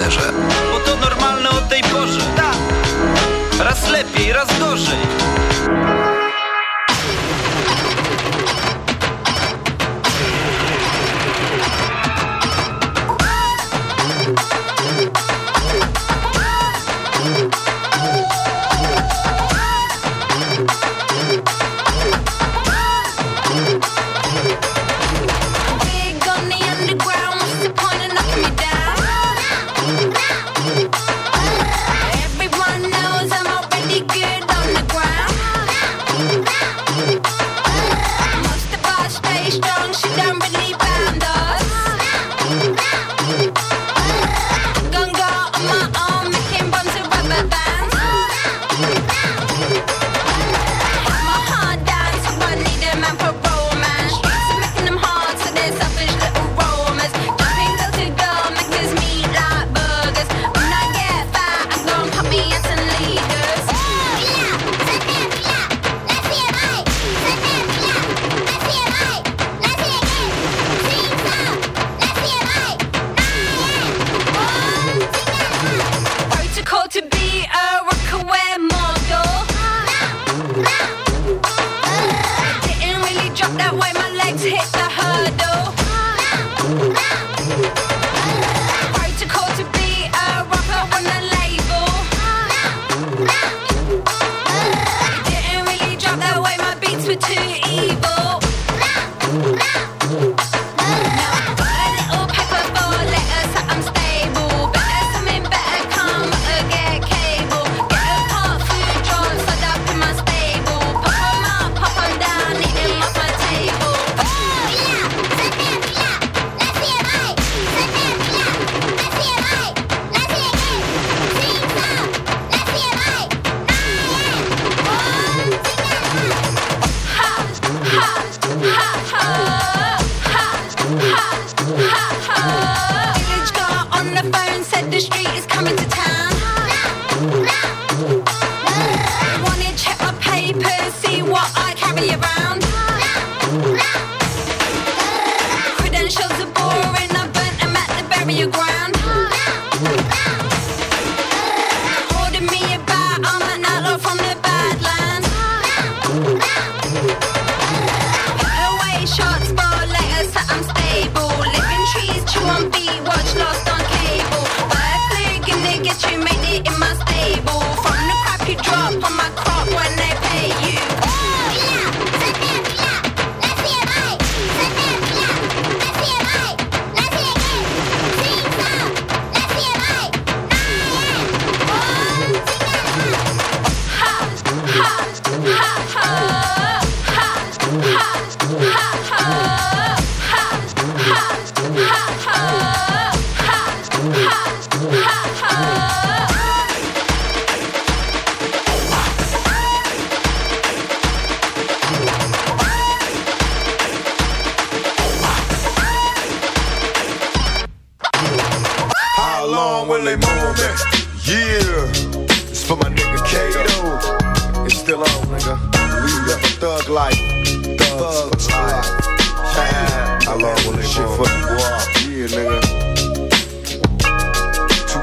Bo to normalne o tej porze. Tak. Raz lepiej, raz gorzej.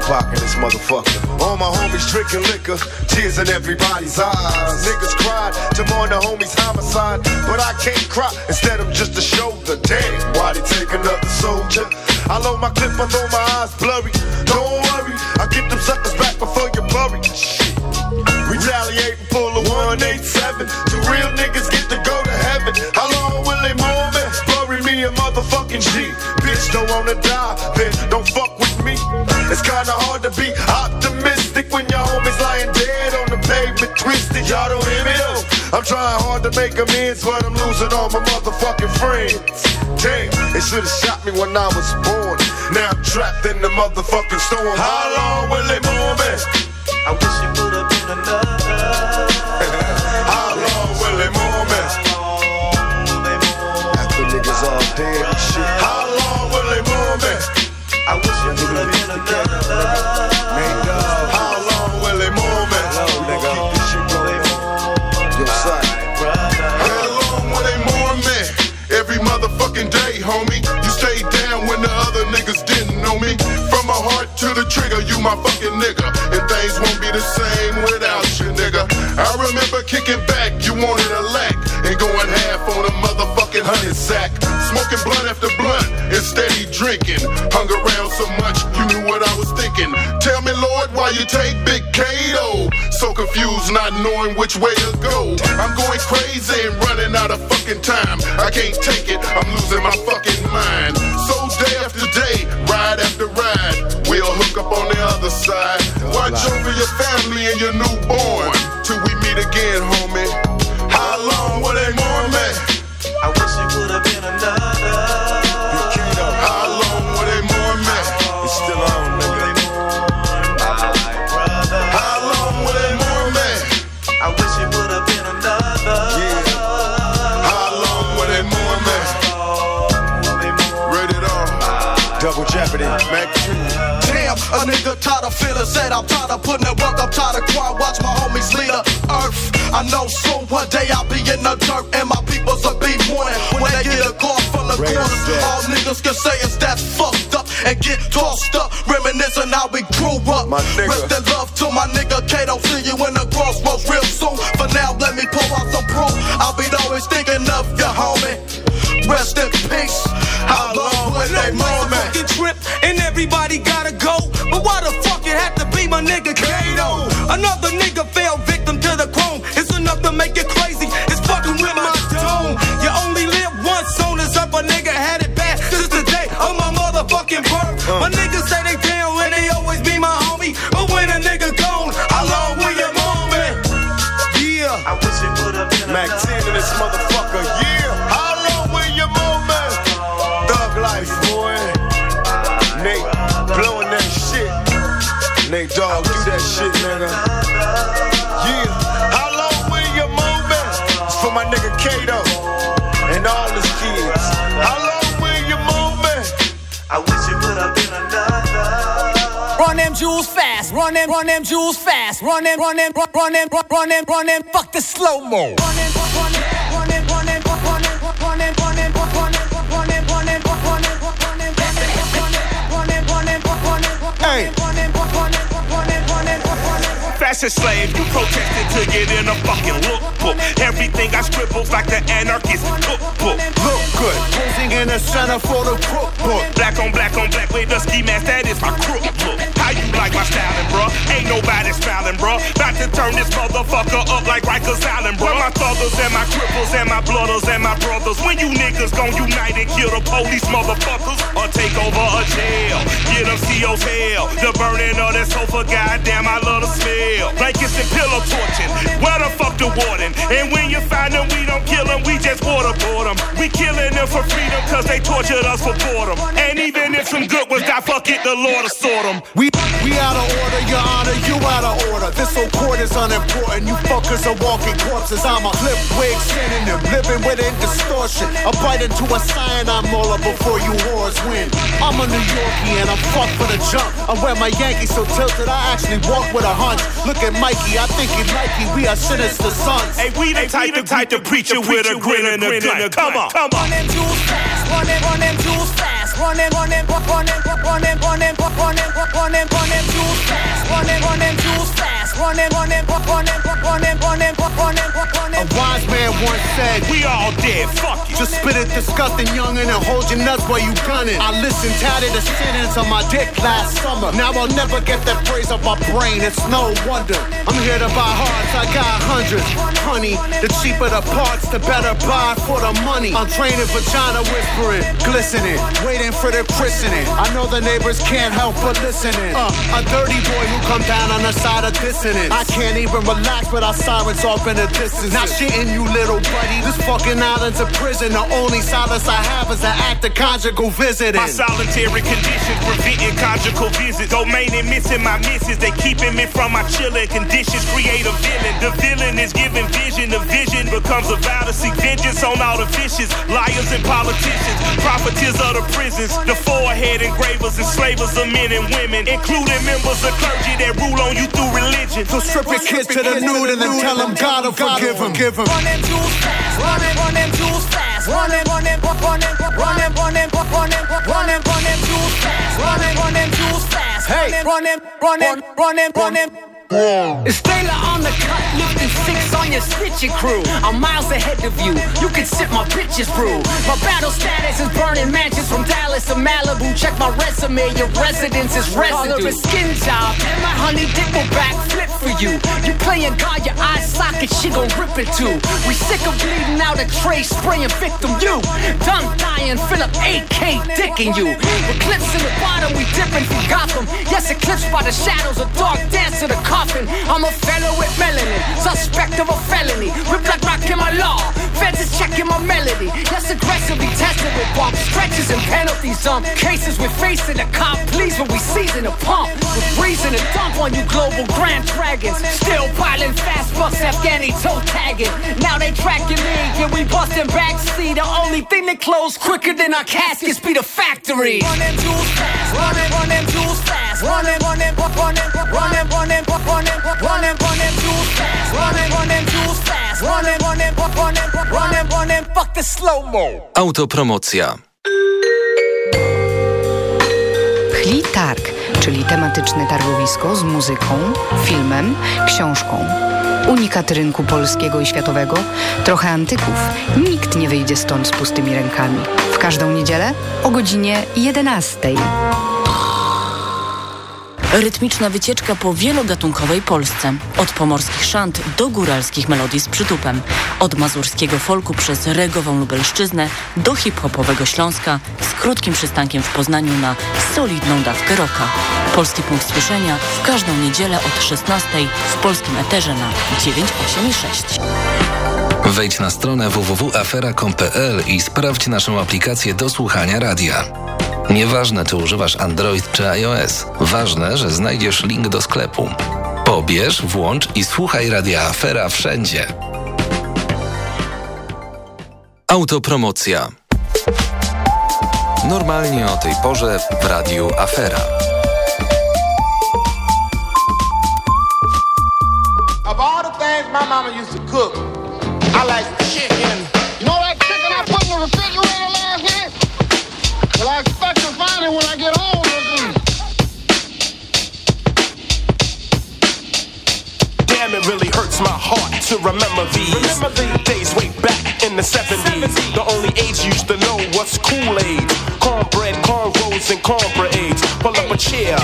o'clock in this motherfucker. All my homies drinking liquor, tears in everybody's eyes. Niggas cried to mourn the homies' homicide, but I can't cry. Instead, I'm just a shoulder. Damn, why they take another soldier? I load my clip, I know my eyes blurry. Don't worry, I get them suckers back before you bury. Shit. Retaliate and pull a 187. Two real niggas get to go to heaven. How long will they move it? Bury me a motherfucking G. Bitch, don't wanna die, bitch, don't fuck kinda hard to be optimistic when your homie's lying dead on the pavement, twisted. Y'all don't hear me though. I'm trying hard to make amends, but I'm losing all my motherfucking friends. Damn, they should've shot me when I was born. Now I'm trapped in the motherfucking storm. How long will they mourn me? I wish it would've been another. How long will they mourn me? After niggas dead, shit. How long will they mourn me? I wish I could have been another How long will they move it? Nigga. Keep this shit going. Yo, son. How long will they mourn me? Every motherfucking day, homie. You stayed down when the other niggas didn't know me. From my heart to the trigger, you my fucking nigga. And things won't be the same without you, nigga. I remember kicking back, you wanted a lack. And going half on a motherfucking hundred sack. Smoking blunt after blunt and steady drinking. Hunger why you take Big Kato? So confused, not knowing which way to go. I'm going crazy and running out of fucking time. I can't take it, I'm losing my fucking mind. So day after day, ride after ride, we'll hook up on the other side. Watch over your family and your newborn till we meet again, homie. Of feeling sad. I'm tired of putting in work. I'm tired of crying. Watch my homies lead the earth. I know soon one day I'll be in the dirt and my peoples will be mourning when they get a call from the corners. All niggas can say is that's fucked up and get tossed up, reminiscing how we grew up. My nigga. Rest in love to my nigga Kato. See you in the crossroads real soon. For now, let me pull out some proof. I'll be always thinking of you, homie. Rest in peace. How long will they fucking trip and everybody gotta nigga Kato? Another nigga fell victim to the chrome. It's enough to make you crazy. It's fucking with my dome. You only live once, soon as up a nigga had it bad. Since the day of my motherfucking birth. My niggas say them, run them jewels fast, run them, run them, run, run them, run, run them, run them, fuck the slow mo. Run them, run them, run them, run them, run them, run them, run them, run them, run them, run them, run them, run them, run them, run them, run them, Hey. run them, run them, run them, run them, run them. Fashion slave, you protested to get in a fucking lookbook. Everything I scribbles like the anarchist cookbook. Look good. Posing in the center for the cookbook. Black on black on black with the ski mask, that is my crook look. You like my styling, bruh? Ain't nobody smiling, bruh. About to turn this motherfucker up like Rikers Island, bruh. My thuggers and my cripples and my blooders and my brothers. When you niggas gon' unite and kill the police, motherfuckers, or take over a jail. Get them CO's hell. The burning of that sofa, goddamn, I love the smell. Blankets and pillow torching. Where the fuck the warden? And when you find them, we don't kill them, we just waterboard them. We killing them for freedom, cause they tortured us for boredom. And even if some good ones die, fuck it, the Lord will sort them. We we out of order, your honor, you out of order. This whole court is unimportant. You fuckers are walking corpses. I'm a flip wig synonym, living within distortion. I bite into a cyanide molar before you whores win. I'm a New Yorkie and I'm fucked for the jump. I wear my Yankees so tilted, I actually walk with a hunch. Look at Mikey, I think he like you. We are sinister sons. Hey, we the type, the type to preach you with a grin and a grin. Come on, come on. Run them jewels fast, run them, run them jewels fast, run them, run them, run them, run them, run them, run them, run them, run them jewels fast, run them, run them jewels fast, A wise man once said, We all dead, fuck you. Just spit it disgusting, youngin', and hold your nuts while you gunning. I listened tatted the sentence on my dick last summer. Now I'll never get that phrase off my brain. It's no wonder. I'm here to buy hearts. I got hundreds. Honey, the cheaper the parts, the better buy for the money. I'm training vagina whispering, glistening, waiting for the christening. I know the neighbors can't help but listening. Uh, a dirty boy who come down on the side of I can't even relax without sirens off in the distance. Not shitting you, little buddy. This fucking island's a prison. The only solace I have is an act of conjugal visiting. My solitary conditions preventing conjugal visits. Domain and missing my misses. They keeping me from my chilling conditions. Create a villain. The villain is giving vision. The vision becomes a vow to seek vengeance on all the vicious liars and politicians. Profiteers of the prisons. The forehead engravers, and slavers of men and women, including members of clergy that rule on you through religion. So strip your kids to the nude and then tell them God will forgive them. Give them. Run them jewels fast, run them, run them jewels fast, run them, run them, run them, run them, run them, run them, run them, run them jewels fast, run them, run them jewels fast, Hey, running, running, running, running. It's Taylor on the cut, lifting six on your snitching crew. I'm miles ahead of you. You can sip my bitches brew. My battle status is burning mansions from Dallas to Malibu. Check my resume, your residence is residue. a skin job, and my honey dick will backflip for you. You playing God, your eye socket, she gon' rip it too. We sick of bleeding out a tray, spraying victim you. Done dying, Philip AK dicking you. Eclipse in the bottom, we dipping from Gotham. Yes, eclipsed by the shadows, a dark dance to the car I'm a fellow with melanin, suspect of a felony. With black rock in my law, feds is checking my melody. Yes, aggressively tested with bump stretches and penalties. Some cases we're facing a cop, please when we season a pump. With reason to dump on you global grand dragons. Still piling fast bucks, Afghani toe tagging. Now they tracking me, and we busting backseat. The only thing that close quicker than our caskets be the factory. Run them jewels fast, run them, run them jewels fast, run them, run them, run them, run them, run them, run them. Run them, run them, run them jewels fast. Run them, run them jewels fast. Run them, run them, run them, run them, run them. Fuck the slow mo. Autopromocja. Chli Targ, czyli tematyczne targowisko z muzyką, filmem, książką. Unikat rynku polskiego i światowego, trochę antyków. Nikt nie wyjdzie stąd z pustymi rękami. W każdą niedzielę o godzinie 11. Rytmiczna wycieczka po wielogatunkowej Polsce. Od pomorskich szant do góralskich melodii z przytupem. Od mazurskiego folku przez regową Lubelszczyznę do hip-hopowego Śląska z krótkim przystankiem w Poznaniu na solidną dawkę roka. Polski punkt słyszenia w każdą niedzielę od 16 w polskim eterze na 986. Wejdź na stronę www.afera.com.pl i sprawdź naszą aplikację do słuchania radia. Nieważne, czy używasz Android czy iOS, ważne, że znajdziesz link do sklepu. Pobierz, włącz i słuchaj Radia Afera wszędzie. Autopromocja. Normalnie o tej porze w Radiu Afera. Of all the things my mama used to cook, I like chicken. You know that chicken I put in the refrigerator last night? Well, I expect to find it when I get home. Damn, it really hurts my heart to remember these, remember these. days way back in the 70s. 70s. The only age you used to know was Kool-Aid. Cornbread, cornrows, and cornbread Pull up a chair,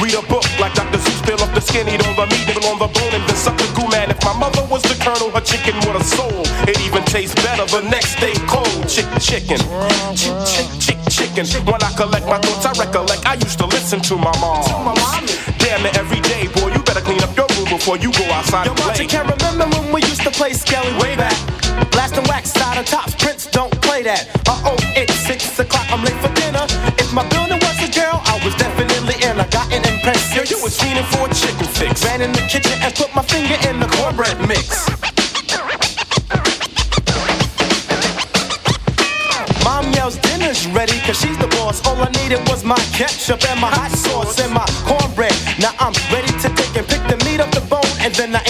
read a book like Dr. Seuss, peel off the skin, eat all the meat, nibble on the bone, and then suck the goo man. If my mother was the colonel, her chicken would have soul. It even tastes better the next day cold. Chick, chicken, chick, chick, chick, chicken. When I collect my thoughts, I recollect I used to listen to my mom. Damn it, every day, boy, you better clean up your room before you go outside Yo, and play. you can't remember when we used to play Skelly way back. Blasting wax side of tops, Prince don't play that. Uh oh, it's six o'clock, I'm late for dinner. If my building was a girl, I was definitely in. I got an impressive. Yo, you was fiending for a chicken fix. Ran in the kitchen and put my finger in the cornbread mix. Mom yells, dinner's ready, cause she's the boss. All I needed was my ketchup and my hot sauce and my cornbread. Now I'm ready to take and pick the meat off the bone, and then I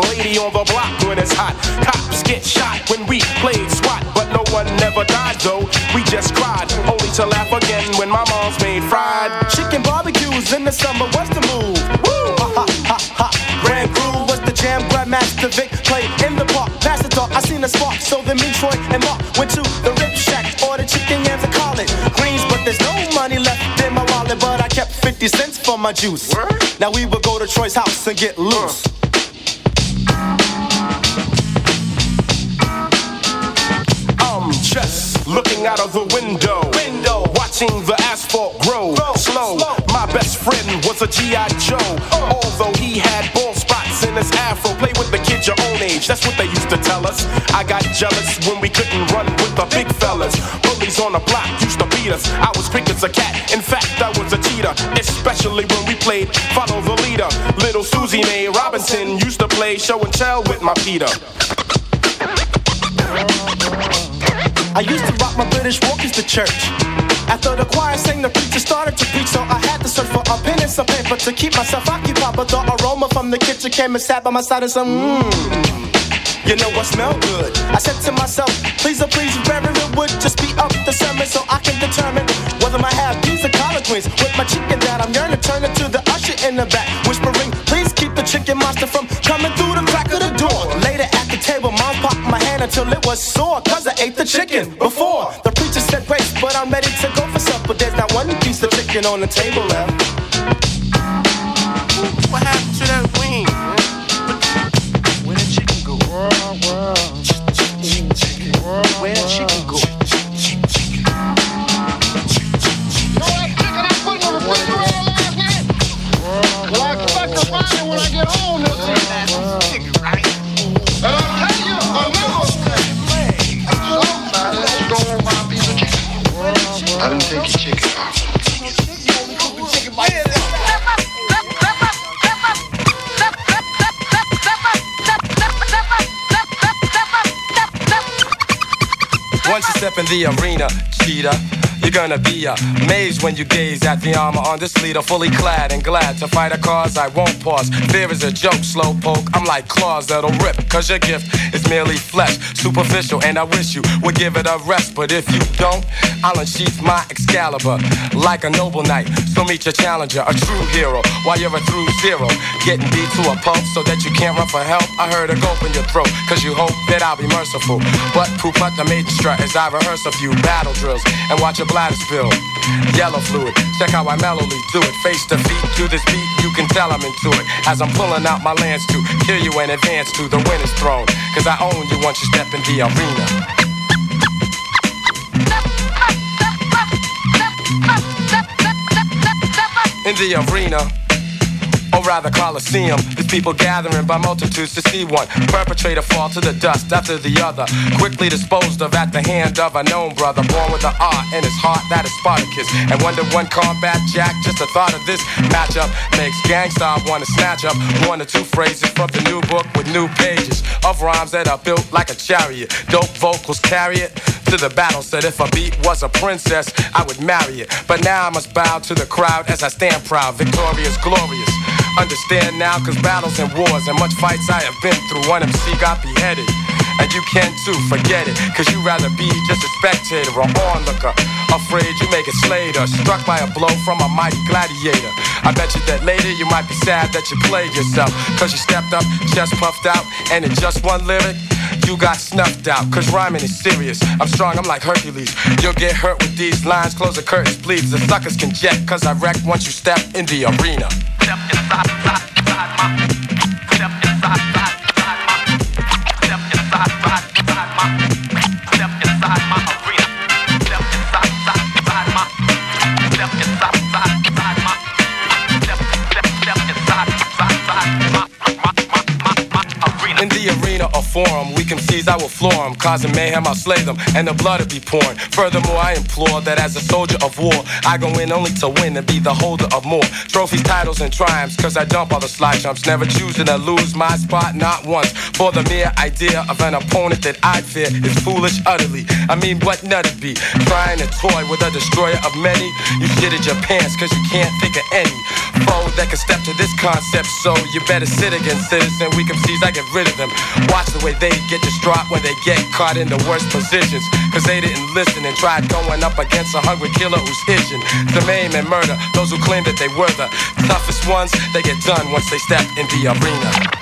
nosiest lady on the block when it's hot. Cops get shot when we played SWAT, but no one never died though. We just cried, only to laugh again when my mom's made fried. Chicken barbecues in the summer, what's the move? Woo! Ha ha ha ha. Grand Groove was the jam, Grandmaster Vic played in the park. Master talk, I seen a spark, so then me, Troy, and Mark went to the Rip Shack, ordered chicken yams and collard greens, but there's no money left in my wallet, but I kept 50 cents for my juice. Now we would go to Troy's house and get loose. I'm out of the window, window, watching the asphalt grow, slow. My best friend was a G.I. Joe, oh. although he had bald spots in his afro. Play with the kids your own age, that's what they used to tell us. I got jealous when we couldn't run with the big fellas. Bullies on the block used to beat us. I was quick as a cat. In fact, I was a cheater, especially when we played Follow the Leader. Little Susie Mae Robinson used to play show and tell with my Peter. I used to rock my British Walkers to church. After the choir sang, the preacher started to preach, so I had to search for a pen and some paper to keep myself occupied. But the aroma from the kitchen came and sat by my side and said, mmm. You know what smell good? I said to myself, please, oh please, Reverend, it would just be up the sermon so I can determine whether I have peas or collard greens with my chicken that I'm yearning. To turn it to the usher in the back, whispering, please keep the chicken monster from coming through the crack of the door. Popped my hand until it was sore, cause I ate the chicken before. The preacher said grace, but I'm ready to go for supper. There's not one piece of chicken on the table left. What happened to that wing? Where the chicken go? Where the chicken go? Well, I expect to find it when I get home Once you step in the arena, cheetah, you're gonna be amazed when you gaze at the armor on this leader, fully clad and glad to fight a cause I won't pause. Fear is a joke, slow poke. I'm like claws that'll rip, cause your gift is merely flesh, superficial, and I wish you would give it a rest. But if you don't, I'll unsheath my Excalibur like a noble knight. So meet your challenger, a true hero, while you're a through zero. Getting beat to a pulp so that you can't run for help. I heard a gulp in your throat, cause you hope that I'll be merciful. But poop out the maiden strut as I rehearse a few battle drills and watch your bladder spill. Yellow fluid, check how I mellowly do it. Face to feet to this beat, you can tell I'm into it. As I'm pulling out my lance to kill you and advance to the winner's throne. Cause I own you once you step in the arena. in the arena. Rather Coliseum, there's people gathering by multitudes to see one perpetrator fall to the dust after the other, quickly disposed of at the hand of a known brother, born with an art in his heart that is Spartacus. And one to one combat jack, just the thought of this matchup makes gangsta wanna snatch up one or two phrases from the new book with new pages of rhymes that are built like a chariot. Dope vocals carry it to the battle. Said if a beat was a princess, I would marry it. But now I must bow to the crowd as I stand proud, victorious, glorious. Understand now, cause battles and wars and much fights I have been through. One MC got beheaded. And you can too, forget it. Cause you rather be just a spectator or onlooker. Afraid you make it Slater, struck by a blow from a mighty gladiator. I bet you that later you might be sad that you played yourself. Cause you stepped up, chest puffed out, and in just one lyric, you got snuffed out. Cause rhyming is serious. I'm strong, I'm like Hercules. You'll get hurt with these lines, close the curtains, please. The suckers can jet, cause I wreck once you step in the arena. Step inside, inside, inside arena or forum, we can seize, I will floor them. Causing mayhem, I'll slay them, and the blood will be pouring. Furthermore, I implore that as a soldier of war, I go in only to win and be the holder of more trophies, titles, and triumphs. Cause I dump all the slide jumps, never choosing to lose my spot, not once. For the mere idea of an opponent that I fear is foolish utterly. I mean, what nut it be? Trying to toy with a destroyer of many? You shitted your pants cause you can't think of any foe that can step to this concept. So you better sit against citizen. We can seize, I get rid of them. Watch the way they get distraught when they get caught in the worst positions. Cause they didn't listen and tried going up against a hungry killer who's itching to maim and murder those who claim that they were the toughest ones. They get done once they step in the arena.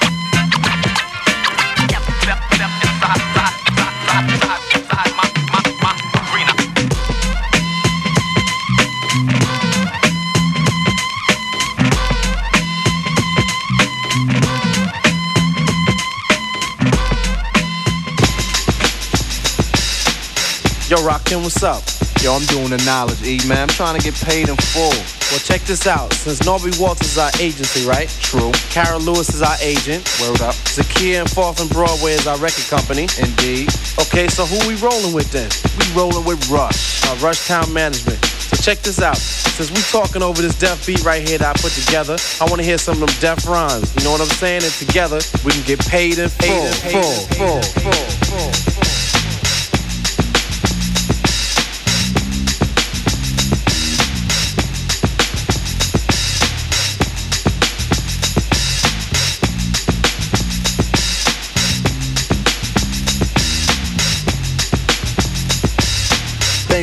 Yo, Rakim, what's up? Yo, I'm doing the knowledge, E, man. I'm trying to get paid in full. Well, check this out. Since Norby Walters is our agency, right? True. Kara Lewis is our agent. Word up. Zakia and Fourth and Broadway is our record company. Indeed. Okay, so who we rolling with then? We rolling with Rush. Uh, Rush Town Management. So check this out. Since we talking over this deaf beat right here that I put together, I want to hear some of them deaf rhymes. You know what I'm saying? And together, we can get paid in full. Paid in full, full, full, full, full.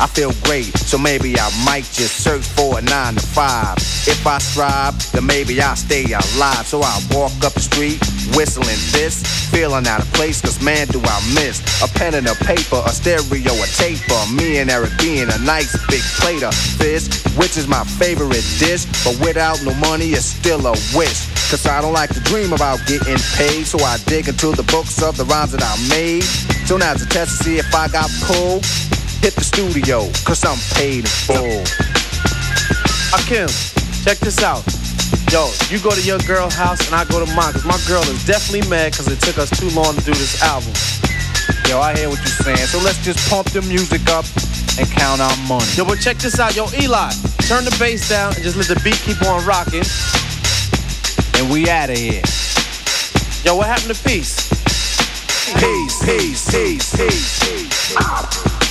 I feel great, so maybe I might just search for a nine to five. If I strive, then maybe I'll stay alive. So I walk up the street, whistling this, feeling out of place, cause man, do I miss a pen and a paper, a stereo, a taper. Me and Eric being a nice big plate of fish, which is my favorite dish. But without no money, it's still a wish. Cause I don't like to dream about getting paid, so I dig into the books of the rhymes that I made. So now's a test to see if I got pulled hit the studio, cause I'm paid in full. Uh, Rakim, check this out. Yo, you go to your girl house and I go to mine, cause my girl is definitely mad cause it took us too long to do this album. Yo, I hear what you're saying, so let's just pump the music up and count our money. Yo, but check this out. Yo, Eli, turn the bass down and just let the beat keep on rocking. And we out of here. Yo, what happened to peace? Peace, peace, peace, peace, peace. Radio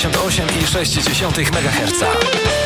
98,6 MHz.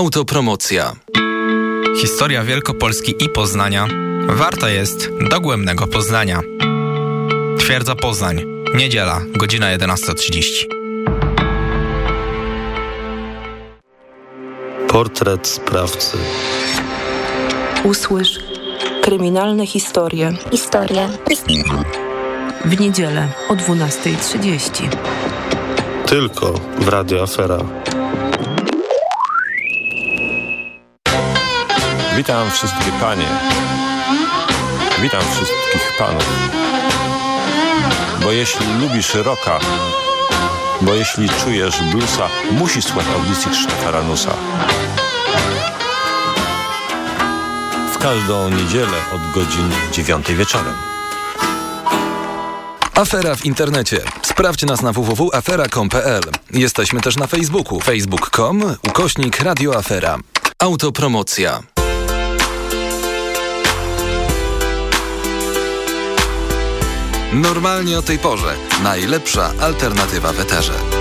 Autopromocja. Historia Wielkopolski i Poznania warta jest dogłębnego poznania. Twierdza Poznań. Niedziela, godzina 11.30. Portret sprawcy. Usłysz kryminalne historie. Historie. W niedzielę o 12.30. Tylko w Radio Afera. Witam wszystkie panie. Witam wszystkich panów. Bo jeśli lubisz rocka, bo jeśli czujesz bluesa, musisz słuchać audycji Krzysztofa Ranusa. W każdą niedzielę od godzin 9 wieczorem. Afera w internecie. Sprawdź nas na www.afera.com.pl. Jesteśmy też na Facebooku. facebook.com ukośnik radioafera. Autopromocja. Normalnie o tej porze. Najlepsza alternatywa w eterze.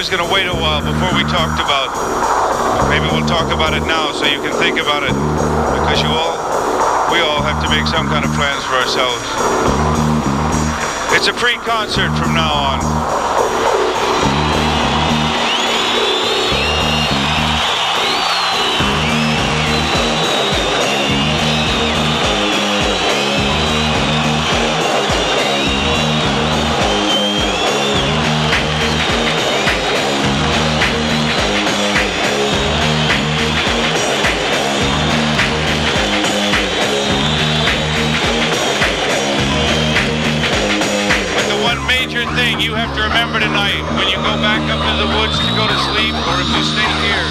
Was going to wait a while before we talked about. Maybe we'll talk about it now so you can think about it because you all, we all have to make some kind of plans for ourselves. It's a free concert from now on. Thing you have to remember tonight when you go back up to the woods to go to sleep, or if you stay here,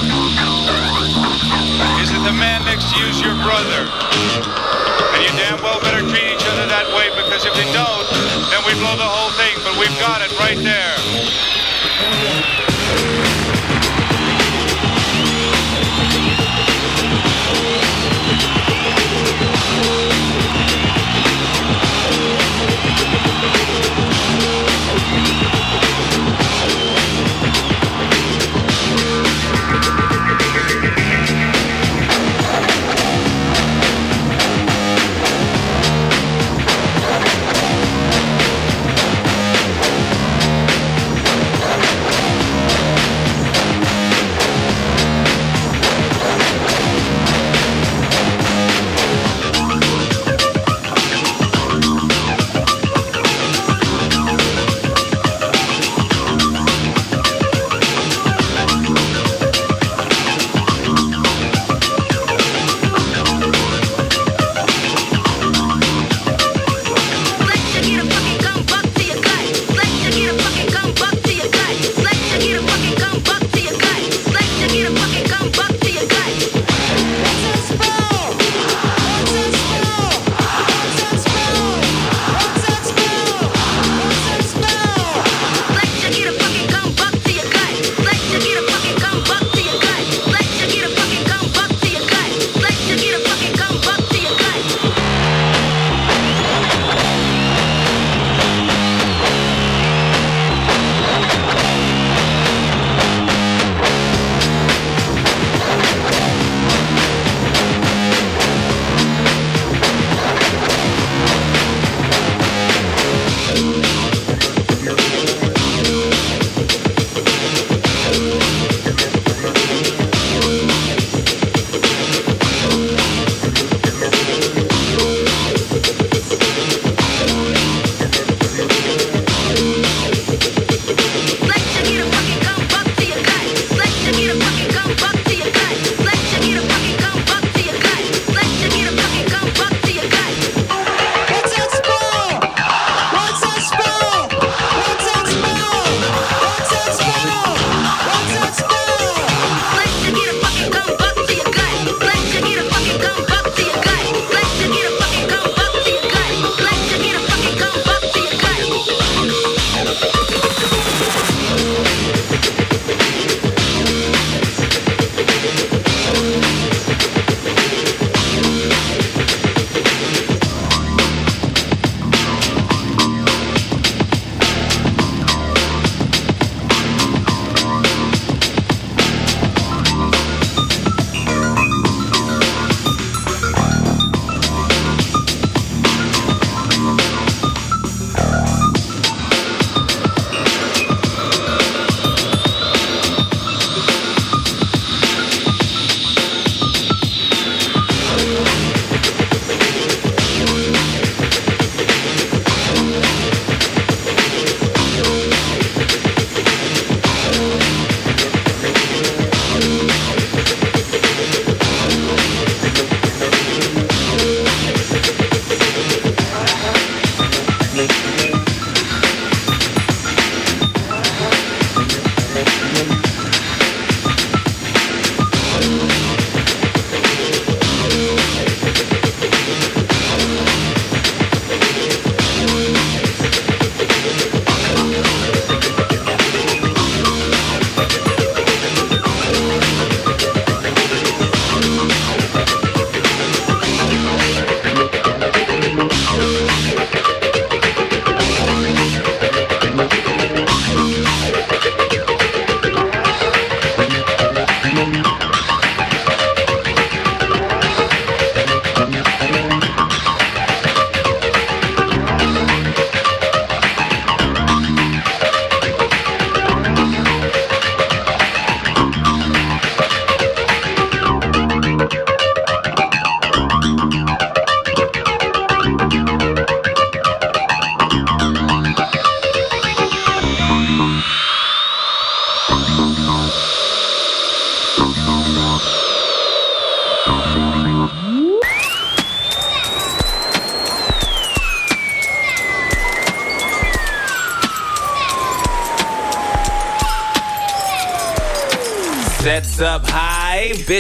is that the man next to you is your brother. And you damn well better treat each other that way because if they don't, then we blow the whole thing. But we've got it right there.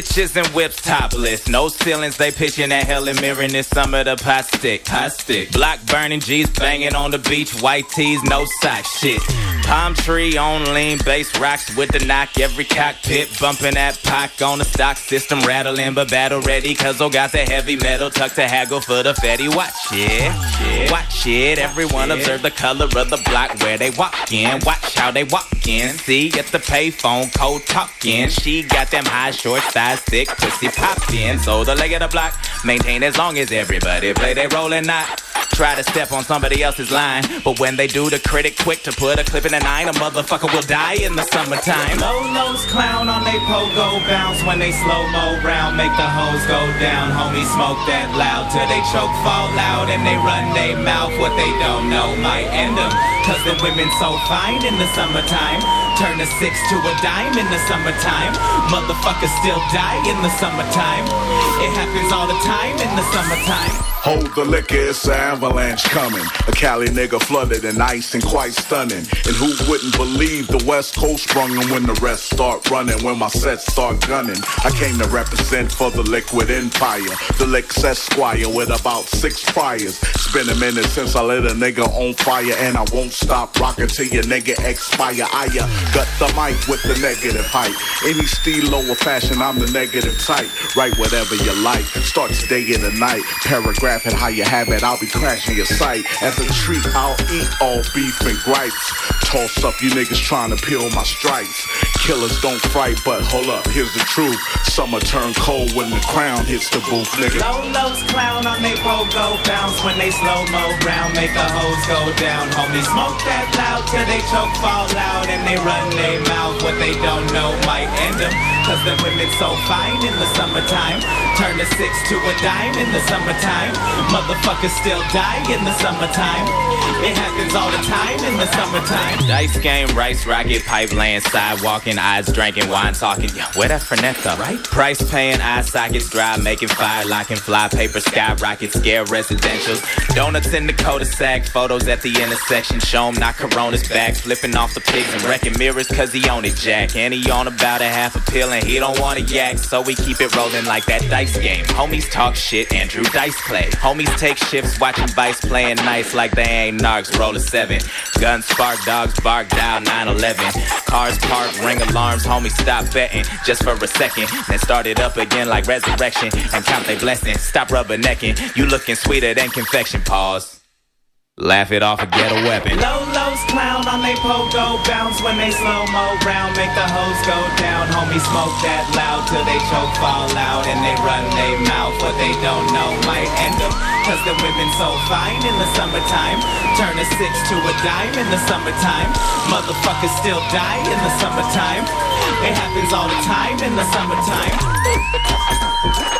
Bitches and whips topless. No ceilings, they pitching that Helen Mirren this summer the pot stick. Pot stick. Block burning G's banging on the beach. White tees, no socks. Shit. Palm tree on lean bass rocks with the knock. Every cockpit bumping that pock on the stock system rattling, but battle ready. Cause oh got the heavy metal tucked to haggle for the fatty. Watch it, watch it. Everyone observe the color of the block where they walk in. Watch how they walk in. See at the payphone, cold talking. She got them high, short, size, thick, pussy popping. So the leg of the block maintain as long as everybody play they role and not try to step on somebody else's line. But when they do, the critic quick to put a clip in a nine, a motherfucker will die in the summertime. Low lows clown on they pogo bounce when they slow mo round, make the hoes go down. Homie smoke that loud till they choke, fall out, and they run they mouth. What they don't know might end them. Cause the women so fine in the summertime. Turn a six to a dime in the summertime. Motherfuckers still die in the summertime. It happens all the time in the summertime. Hold the liquor, it's an avalanche coming. A Cali nigga flooded and ice and quite stunning. And who wouldn't believe the West Coast sprung and when the rest start running, when my sets start gunning. I came to represent for the liquid empire. The Licks Esquire with about six priors. It's been a minute since I lit a nigga on fire and I won't stop rocking till your nigga expire. I uh, got the mic with the negative hype. Any stilo or fashion, I'm the negative type. Write whatever you like. Starts day and the night. Paragraph and how you have it, I'll be crashing your site. As a treat, I'll eat all beef and gripes. Toss up you niggas trying to peel my stripes. Killers don't fight, but hold up, here's the truth. Summer turn cold when the crown hits the booth, nigga. Low lows clown on they go bounce when they slow mo round, make the hoes go down. Homie, smoke that loud till they choke, fall out, and they run they mouth. What they don't know might end them. Cause the women so fine in the summertime. Turn a six to a dime in the summertime. Motherfuckers still die in the summertime. It happens all the time in the summertime. Dice game, rice, rocket, pipe laying, sidewalking, eyes drinking, wine talking. Yeah, where that Fernetta, right? Price paying, eye sockets dry, making fire, locking, fly paper, skyrocket, scare residentials. Donuts in the cul-de-sac, photos at the intersection, show 'em not Corona's back, flipping off the pigs and wrecking mirrors cause he on it, Jack. And he on about a half a pill and he don't want to yak, so we keep it rolling like that dice game. Homies talk shit, Andrew Dice Clay. Homies take shifts, watching Vice playing nice like they ain't narcs, roll a seven. Guns spark, dogs bark, dial 911. Cars park, ring alarms, homies stop betting just for a second. Then start it up again like resurrection and count they blessings. Stop rubbernecking, you looking sweeter than confection. Pause. Laugh it off and get a weapon. Low lows clown on they pogo bounce when they slow mo round, make the hoes go down. Homie smoke that loud till they choke, fall out, and they run they mouth. What they don't know might end them. Cause the women so fine in the summertime. Turn a six to a dime in the summertime. Motherfuckers still die in the summertime. It happens all the time in the summertime.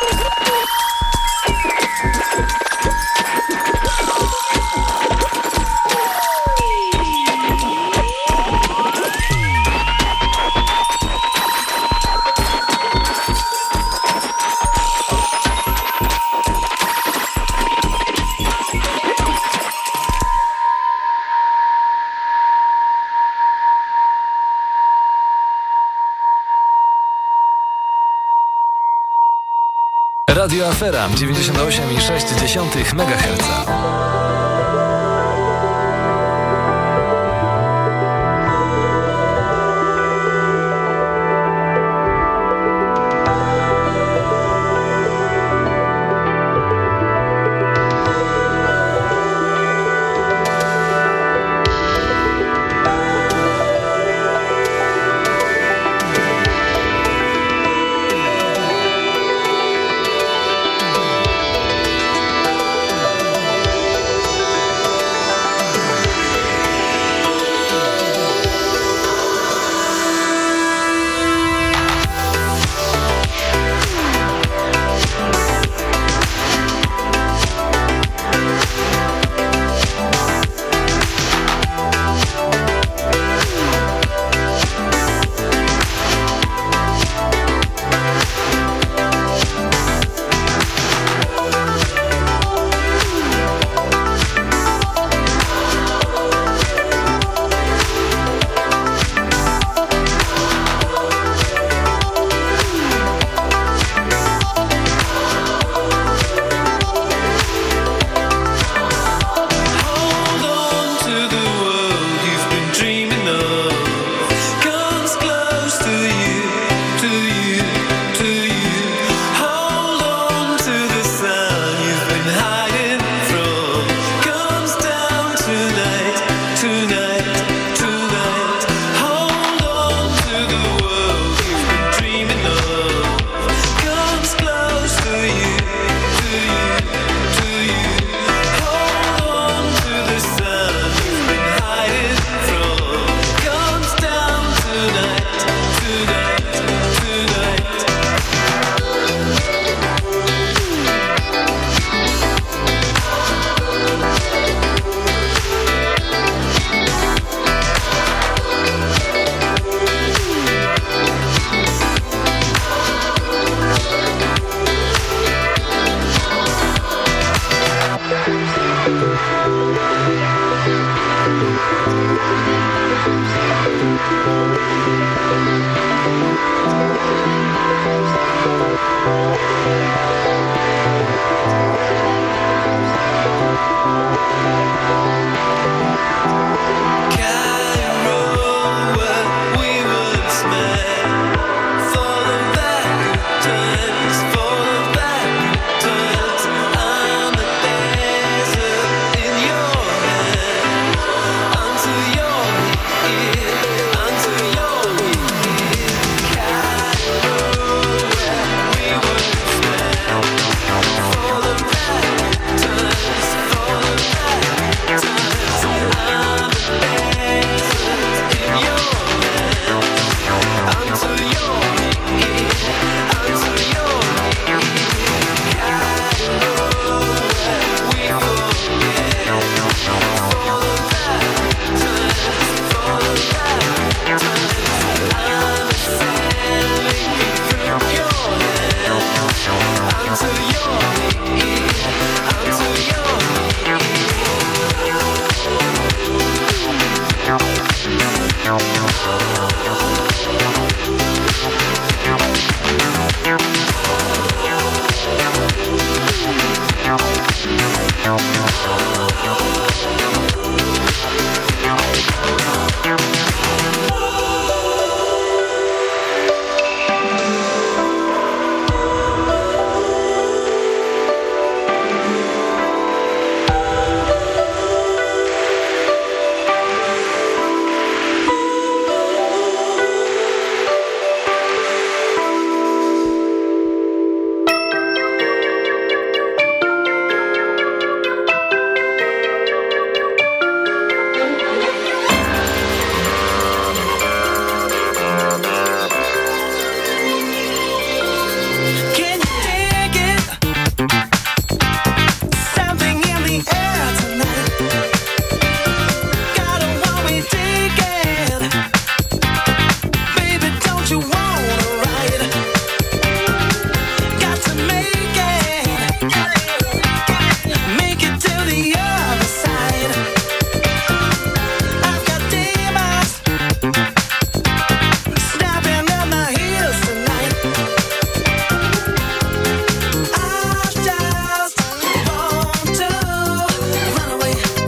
FM 98,6 MHz.